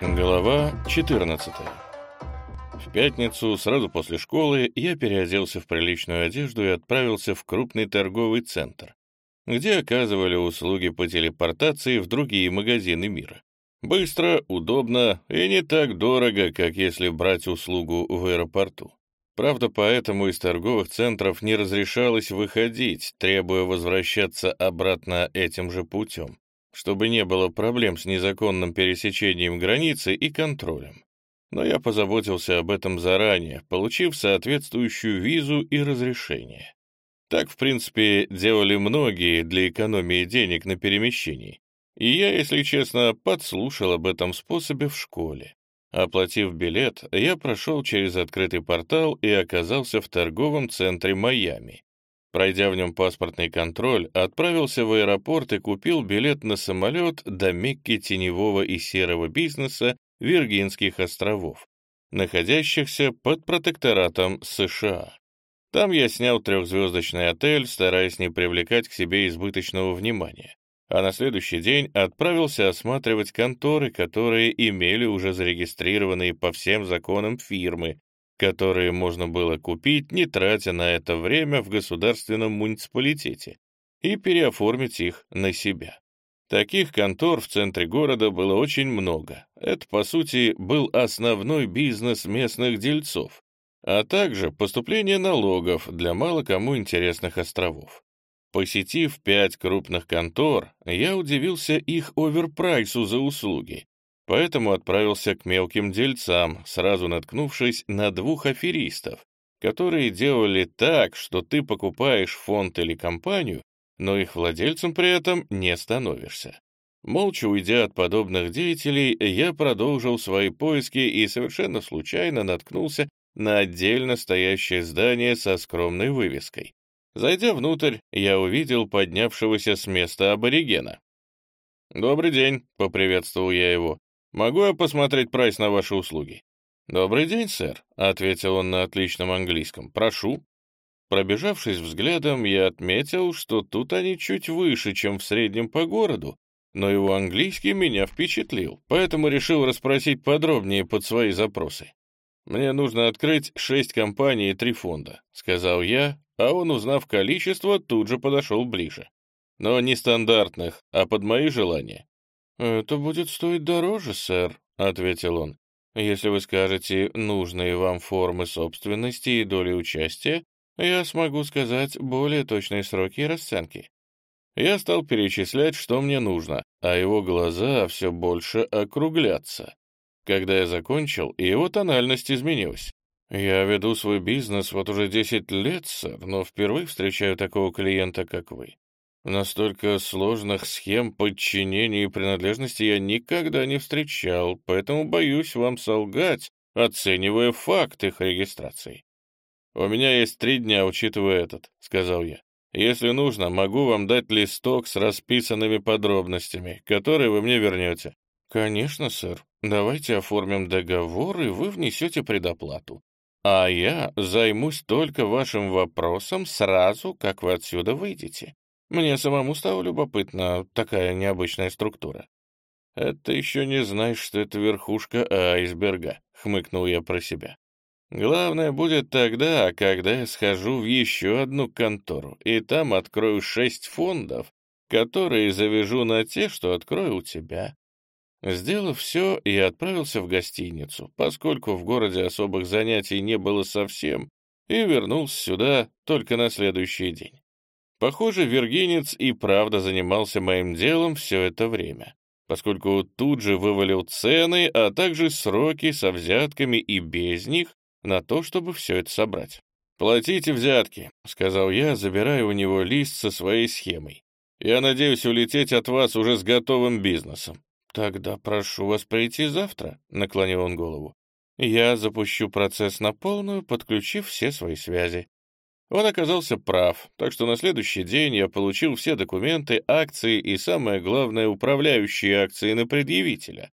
Глава 14 В пятницу, сразу после школы, я переоделся в приличную одежду и отправился в крупный торговый центр, где оказывали услуги по телепортации в другие магазины мира. Быстро, удобно и не так дорого, как если брать услугу в аэропорту. Правда, поэтому из торговых центров не разрешалось выходить, требуя возвращаться обратно этим же путем чтобы не было проблем с незаконным пересечением границы и контролем. Но я позаботился об этом заранее, получив соответствующую визу и разрешение. Так, в принципе, делали многие для экономии денег на перемещении. И я, если честно, подслушал об этом способе в школе. Оплатив билет, я прошел через открытый портал и оказался в торговом центре Майами. Пройдя в нем паспортный контроль, отправился в аэропорт и купил билет на самолет до Мекки теневого и серого бизнеса Виргинских островов, находящихся под протекторатом США. Там я снял трехзвездочный отель, стараясь не привлекать к себе избыточного внимания, а на следующий день отправился осматривать конторы, которые имели уже зарегистрированные по всем законам фирмы, которые можно было купить, не тратя на это время в государственном муниципалитете, и переоформить их на себя. Таких контор в центре города было очень много. Это, по сути, был основной бизнес местных дельцов, а также поступление налогов для мало кому интересных островов. Посетив пять крупных контор, я удивился их оверпрайсу за услуги, Поэтому отправился к мелким дельцам, сразу наткнувшись на двух аферистов, которые делали так, что ты покупаешь фонд или компанию, но их владельцем при этом не становишься. Молча уйдя от подобных деятелей, я продолжил свои поиски и совершенно случайно наткнулся на отдельно стоящее здание со скромной вывеской. Зайдя внутрь, я увидел поднявшегося с места аборигена. «Добрый день», — поприветствовал я его. Могу я посмотреть прайс на ваши услуги?» «Добрый день, сэр», — ответил он на отличном английском. «Прошу». Пробежавшись взглядом, я отметил, что тут они чуть выше, чем в среднем по городу, но его английский меня впечатлил, поэтому решил расспросить подробнее под свои запросы. «Мне нужно открыть шесть компаний и три фонда», — сказал я, а он, узнав количество, тут же подошел ближе. «Но не стандартных, а под мои желания. «Это будет стоить дороже, сэр», — ответил он. «Если вы скажете нужные вам формы собственности и доли участия, я смогу сказать более точные сроки и расценки». Я стал перечислять, что мне нужно, а его глаза все больше округлятся. Когда я закончил, его тональность изменилась. «Я веду свой бизнес вот уже 10 лет, сэр, но впервые встречаю такого клиента, как вы. Настолько сложных схем подчинения и принадлежности я никогда не встречал, поэтому боюсь вам солгать, оценивая факт их регистрации. «У меня есть три дня, учитывая этот», — сказал я. «Если нужно, могу вам дать листок с расписанными подробностями, которые вы мне вернете». «Конечно, сэр. Давайте оформим договор, и вы внесете предоплату. А я займусь только вашим вопросом сразу, как вы отсюда выйдете. Мне самому стало любопытно такая необычная структура. «Это еще не знаешь, что это верхушка айсберга», — хмыкнул я про себя. «Главное будет тогда, когда я схожу в еще одну контору, и там открою шесть фондов, которые завяжу на те, что открою у тебя». Сделав все, я отправился в гостиницу, поскольку в городе особых занятий не было совсем, и вернулся сюда только на следующий день. Похоже, вергинец и правда занимался моим делом все это время, поскольку тут же вывалил цены, а также сроки со взятками и без них на то, чтобы все это собрать. «Платите взятки», — сказал я, забирая у него лист со своей схемой. «Я надеюсь улететь от вас уже с готовым бизнесом». «Тогда прошу вас прийти завтра», — наклонил он голову. «Я запущу процесс на полную, подключив все свои связи. Он оказался прав, так что на следующий день я получил все документы, акции и, самое главное, управляющие акции на предъявителя,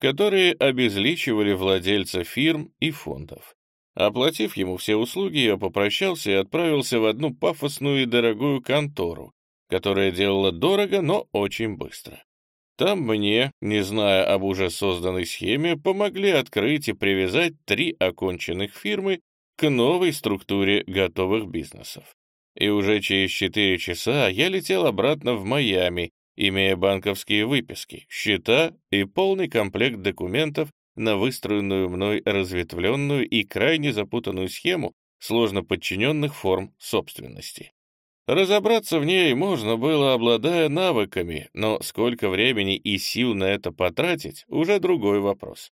которые обезличивали владельца фирм и фондов. Оплатив ему все услуги, я попрощался и отправился в одну пафосную и дорогую контору, которая делала дорого, но очень быстро. Там мне, не зная об уже созданной схеме, помогли открыть и привязать три оконченных фирмы к новой структуре готовых бизнесов. И уже через четыре часа я летел обратно в Майами, имея банковские выписки, счета и полный комплект документов на выстроенную мной разветвленную и крайне запутанную схему сложно подчиненных форм собственности. Разобраться в ней можно было, обладая навыками, но сколько времени и сил на это потратить — уже другой вопрос.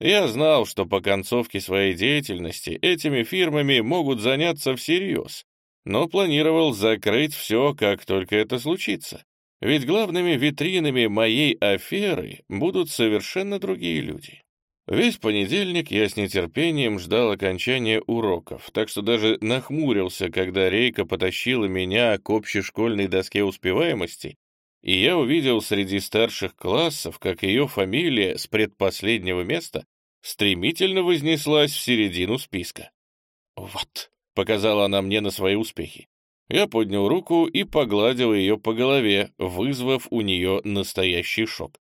Я знал, что по концовке своей деятельности этими фирмами могут заняться всерьез, но планировал закрыть все, как только это случится. Ведь главными витринами моей аферы будут совершенно другие люди. Весь понедельник я с нетерпением ждал окончания уроков, так что даже нахмурился, когда Рейка потащила меня к общешкольной доске успеваемости, и я увидел среди старших классов, как ее фамилия с предпоследнего места стремительно вознеслась в середину списка. «Вот», — показала она мне на свои успехи. Я поднял руку и погладил ее по голове, вызвав у нее настоящий шок.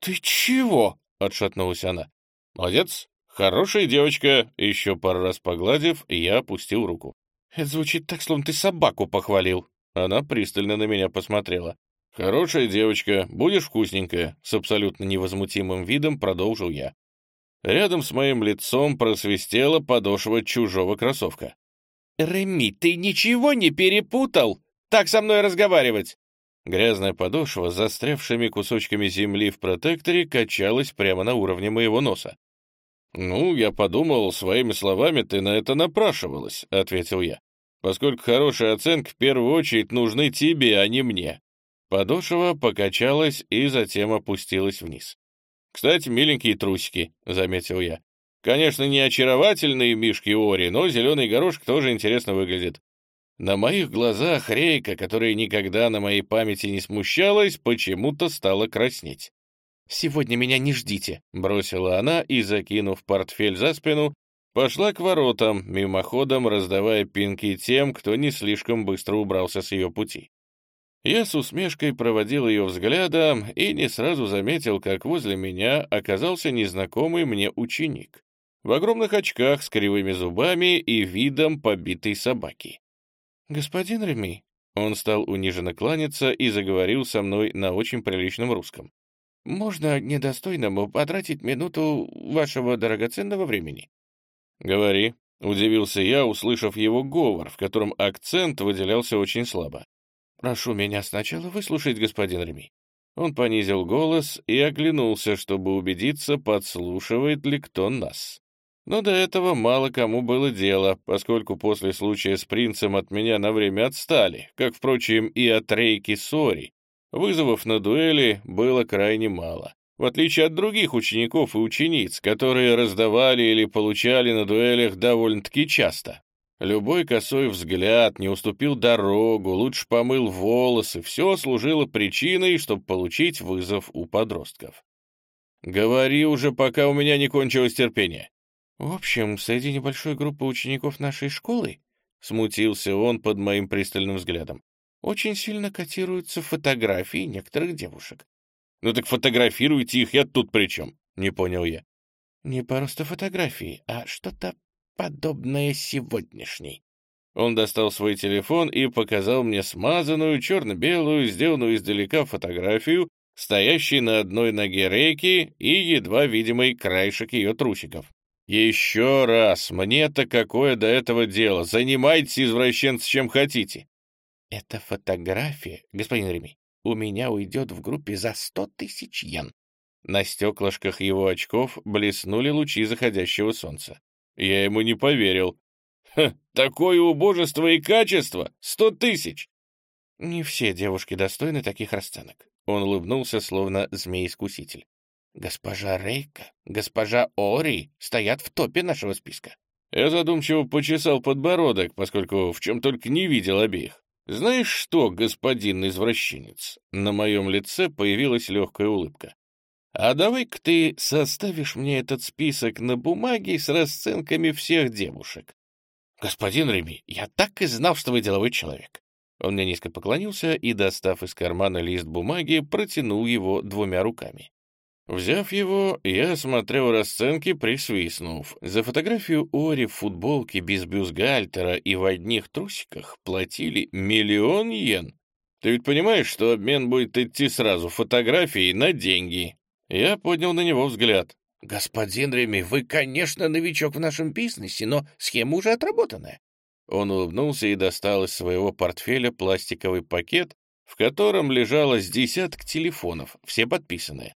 «Ты чего?» — отшатнулась она. «Молодец, хорошая девочка!» Еще пару раз погладив, я опустил руку. «Это звучит так, словно ты собаку похвалил». Она пристально на меня посмотрела. «Хорошая девочка, будешь вкусненькая», — с абсолютно невозмутимым видом продолжил я. Рядом с моим лицом просвистела подошва чужого кроссовка. «Реми, ты ничего не перепутал? Так со мной разговаривать!» Грязная подошва с застрявшими кусочками земли в протекторе качалась прямо на уровне моего носа. «Ну, я подумал, своими словами ты на это напрашивалась», — ответил я, «поскольку хорошая оценка в первую очередь нужны тебе, а не мне». Подошва покачалась и затем опустилась вниз. «Кстати, миленькие трусики», — заметил я. Конечно, не очаровательные мишки Ори, но зеленый горошек тоже интересно выглядит. На моих глазах рейка, которая никогда на моей памяти не смущалась, почему-то стала краснеть. «Сегодня меня не ждите», — бросила она и, закинув портфель за спину, пошла к воротам, мимоходом раздавая пинки тем, кто не слишком быстро убрался с ее пути. Я с усмешкой проводил ее взглядом и не сразу заметил, как возле меня оказался незнакомый мне ученик в огромных очках с кривыми зубами и видом побитой собаки. «Господин Реми», — он стал униженно кланяться и заговорил со мной на очень приличном русском. «Можно недостойному потратить минуту вашего драгоценного времени?» «Говори», — удивился я, услышав его говор, в котором акцент выделялся очень слабо. «Прошу меня сначала выслушать, господин Реми». Он понизил голос и оглянулся, чтобы убедиться, подслушивает ли кто нас. Но до этого мало кому было дело, поскольку после случая с принцем от меня на время отстали, как, впрочем, и от Рейки Сори. Вызовов на дуэли было крайне мало, в отличие от других учеников и учениц, которые раздавали или получали на дуэлях довольно-таки часто. Любой косой взгляд не уступил дорогу, лучше помыл волосы, все служило причиной, чтобы получить вызов у подростков. «Говори уже, пока у меня не кончилось терпение». «В общем, среди небольшой группы учеников нашей школы, — смутился он под моим пристальным взглядом, — очень сильно котируются фотографии некоторых девушек». «Ну так фотографируйте их, я тут при чем?» — не понял я. «Не просто фотографии, а что-то подобное сегодняшней». Он достал свой телефон и показал мне смазанную, черно-белую, сделанную издалека фотографию, стоящей на одной ноге рейки и едва видимый краешек ее трусиков. «Еще раз, мне-то какое до этого дело? Занимайтесь, извращенцы, чем хотите!» «Эта фотография, господин Реми, у меня уйдет в группе за сто тысяч йен». На стеклышках его очков блеснули лучи заходящего солнца. Я ему не поверил. «Ха, такое убожество и качество! Сто тысяч!» «Не все девушки достойны таких расценок». Он улыбнулся, словно змей-искуситель. Госпожа Рейка, госпожа Ори стоят в топе нашего списка. Я задумчиво почесал подбородок, поскольку в чем только не видел обеих. «Знаешь что, господин извращенец?» На моем лице появилась легкая улыбка. «А давай-ка ты составишь мне этот список на бумаге с расценками всех девушек». «Господин Реми, я так и знал, что вы деловой человек». Он мне низко поклонился и, достав из кармана лист бумаги, протянул его двумя руками. Взяв его, я осмотрел расценки, присвистнув. За фотографию Ори в футболке без бюстгальтера и в одних трусиках платили миллион йен. Ты ведь понимаешь, что обмен будет идти сразу фотографии на деньги? Я поднял на него взгляд. «Господин Реми, вы, конечно, новичок в нашем бизнесе, но схема уже отработанная». Он улыбнулся и достал из своего портфеля пластиковый пакет, в котором лежало с десяток телефонов, все подписанные.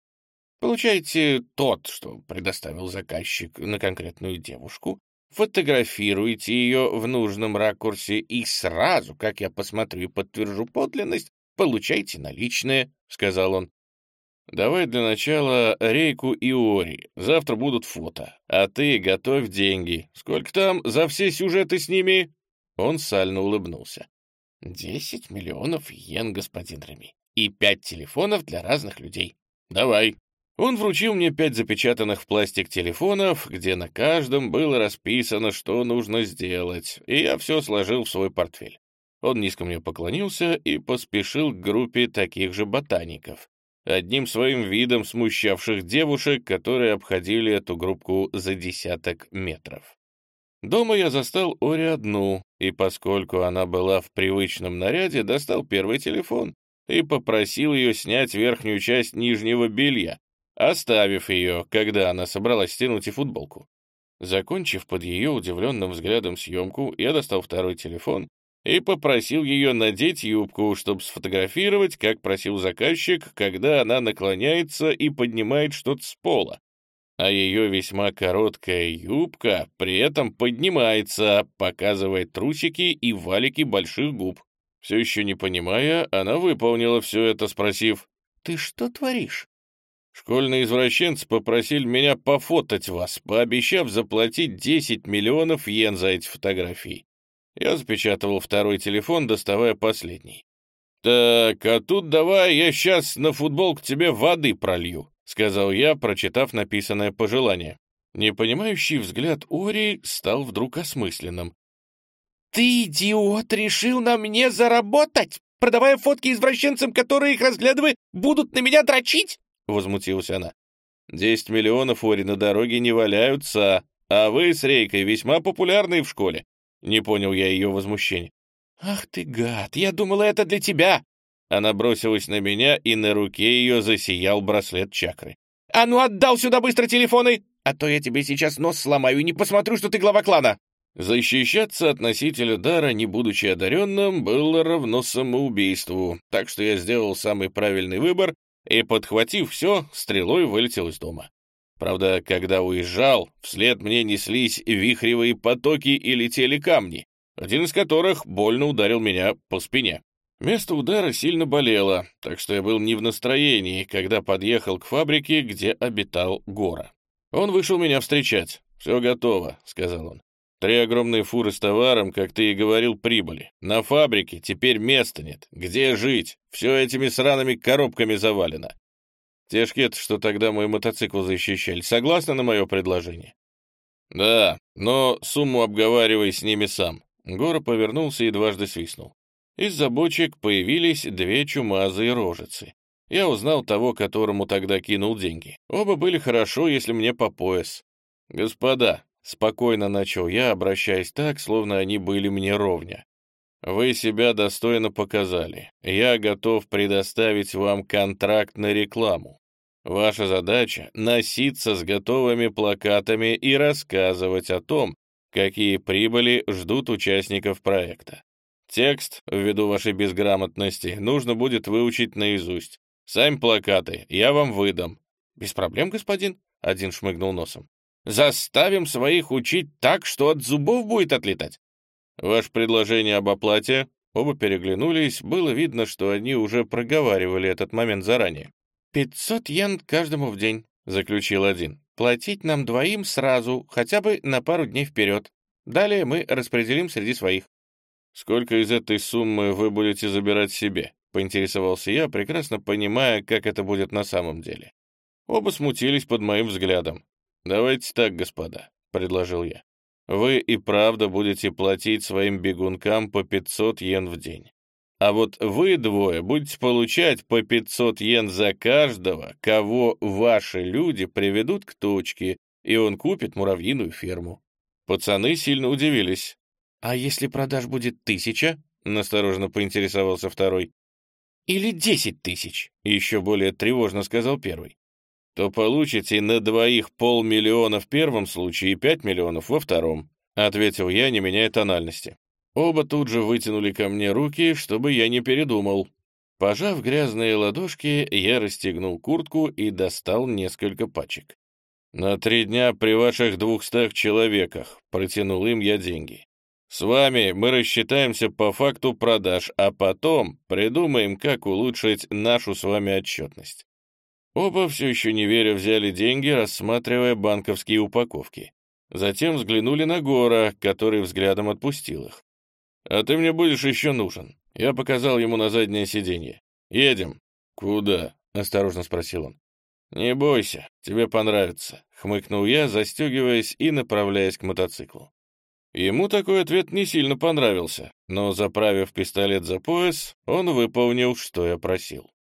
Получаете тот, что предоставил заказчик на конкретную девушку, фотографируете ее в нужном ракурсе и сразу, как я посмотрю и подтвержу подлинность, получайте наличные, — сказал он. Давай для начала Рейку и Ори. Завтра будут фото. А ты готовь деньги. Сколько там за все сюжеты с ними?» Он сально улыбнулся. «Десять миллионов йен, господин Реми. И пять телефонов для разных людей. Давай». Он вручил мне пять запечатанных в пластик телефонов, где на каждом было расписано, что нужно сделать, и я все сложил в свой портфель. Он низко мне поклонился и поспешил к группе таких же ботаников, одним своим видом смущавших девушек, которые обходили эту группу за десяток метров. Дома я застал Ори одну, и поскольку она была в привычном наряде, достал первый телефон и попросил ее снять верхнюю часть нижнего белья, оставив ее, когда она собралась стянуть и футболку. Закончив под ее удивленным взглядом съемку, я достал второй телефон и попросил ее надеть юбку, чтобы сфотографировать, как просил заказчик, когда она наклоняется и поднимает что-то с пола. А ее весьма короткая юбка при этом поднимается, показывая трусики и валики больших губ. Все еще не понимая, она выполнила все это, спросив, «Ты что творишь?» Школьные извращенцы попросили меня пофотать вас, пообещав заплатить 10 миллионов йен за эти фотографии. Я запечатывал второй телефон, доставая последний. «Так, а тут давай я сейчас на футболку тебе воды пролью», — сказал я, прочитав написанное пожелание. Непонимающий взгляд Ори стал вдруг осмысленным. «Ты, идиот, решил на мне заработать, продавая фотки извращенцам, которые их разглядывая, будут на меня дрочить?» — возмутилась она. «Десять миллионов ори на дороге не валяются, а вы с Рейкой весьма популярны в школе». Не понял я ее возмущения. «Ах ты гад, я думала, это для тебя!» Она бросилась на меня, и на руке ее засиял браслет чакры. «А ну отдал сюда быстро телефоны, а то я тебе сейчас нос сломаю и не посмотрю, что ты глава клана!» Защищаться от носителя дара, не будучи одаренным, было равно самоубийству, так что я сделал самый правильный выбор и, подхватив все, стрелой вылетел из дома. Правда, когда уезжал, вслед мне неслись вихревые потоки и летели камни, один из которых больно ударил меня по спине. Место удара сильно болело, так что я был не в настроении, когда подъехал к фабрике, где обитал Гора. Он вышел меня встречать. «Все готово», — сказал он. Три огромные фуры с товаром, как ты и говорил, прибыли. На фабрике теперь места нет. Где жить? Все этими сраными коробками завалено. Те шкеты, что тогда мой мотоцикл защищали, согласны на мое предложение? Да, но сумму обговаривай с ними сам. Гора повернулся и дважды свистнул. Из-за бочек появились две чумазые рожицы. Я узнал того, которому тогда кинул деньги. Оба были хорошо, если мне по пояс. Господа, Спокойно начал я, обращаясь так, словно они были мне ровня. Вы себя достойно показали. Я готов предоставить вам контракт на рекламу. Ваша задача — носиться с готовыми плакатами и рассказывать о том, какие прибыли ждут участников проекта. Текст, ввиду вашей безграмотности, нужно будет выучить наизусть. Сами плакаты я вам выдам. — Без проблем, господин, — один шмыгнул носом. Заставим своих учить так, что от зубов будет отлетать. Ваше предложение об оплате? Оба переглянулись, было видно, что они уже проговаривали этот момент заранее. «Пятьсот йен каждому в день», — заключил один. «Платить нам двоим сразу, хотя бы на пару дней вперед. Далее мы распределим среди своих». «Сколько из этой суммы вы будете забирать себе?» — поинтересовался я, прекрасно понимая, как это будет на самом деле. Оба смутились под моим взглядом. «Давайте так, господа», — предложил я. «Вы и правда будете платить своим бегункам по 500 йен в день. А вот вы двое будете получать по 500 йен за каждого, кого ваши люди приведут к точке, и он купит муравьиную ферму». Пацаны сильно удивились. «А если продаж будет тысяча?» — настороженно поинтересовался второй. «Или десять тысяч?» — еще более тревожно сказал первый. «То получите на двоих полмиллиона в первом случае и пять миллионов во втором», — ответил я, не меняя тональности. Оба тут же вытянули ко мне руки, чтобы я не передумал. Пожав грязные ладошки, я расстегнул куртку и достал несколько пачек. «На три дня при ваших двухстах человеках», — протянул им я деньги. С вами мы рассчитаемся по факту продаж, а потом придумаем, как улучшить нашу с вами отчетность. Оба все еще не веря взяли деньги, рассматривая банковские упаковки. Затем взглянули на Гора, который взглядом отпустил их. «А ты мне будешь еще нужен». Я показал ему на заднее сиденье. «Едем». «Куда?» — осторожно спросил он. «Не бойся, тебе понравится», — хмыкнул я, застегиваясь и направляясь к мотоциклу. Ему такой ответ не сильно понравился, но, заправив пистолет за пояс, он выполнил, что я просил.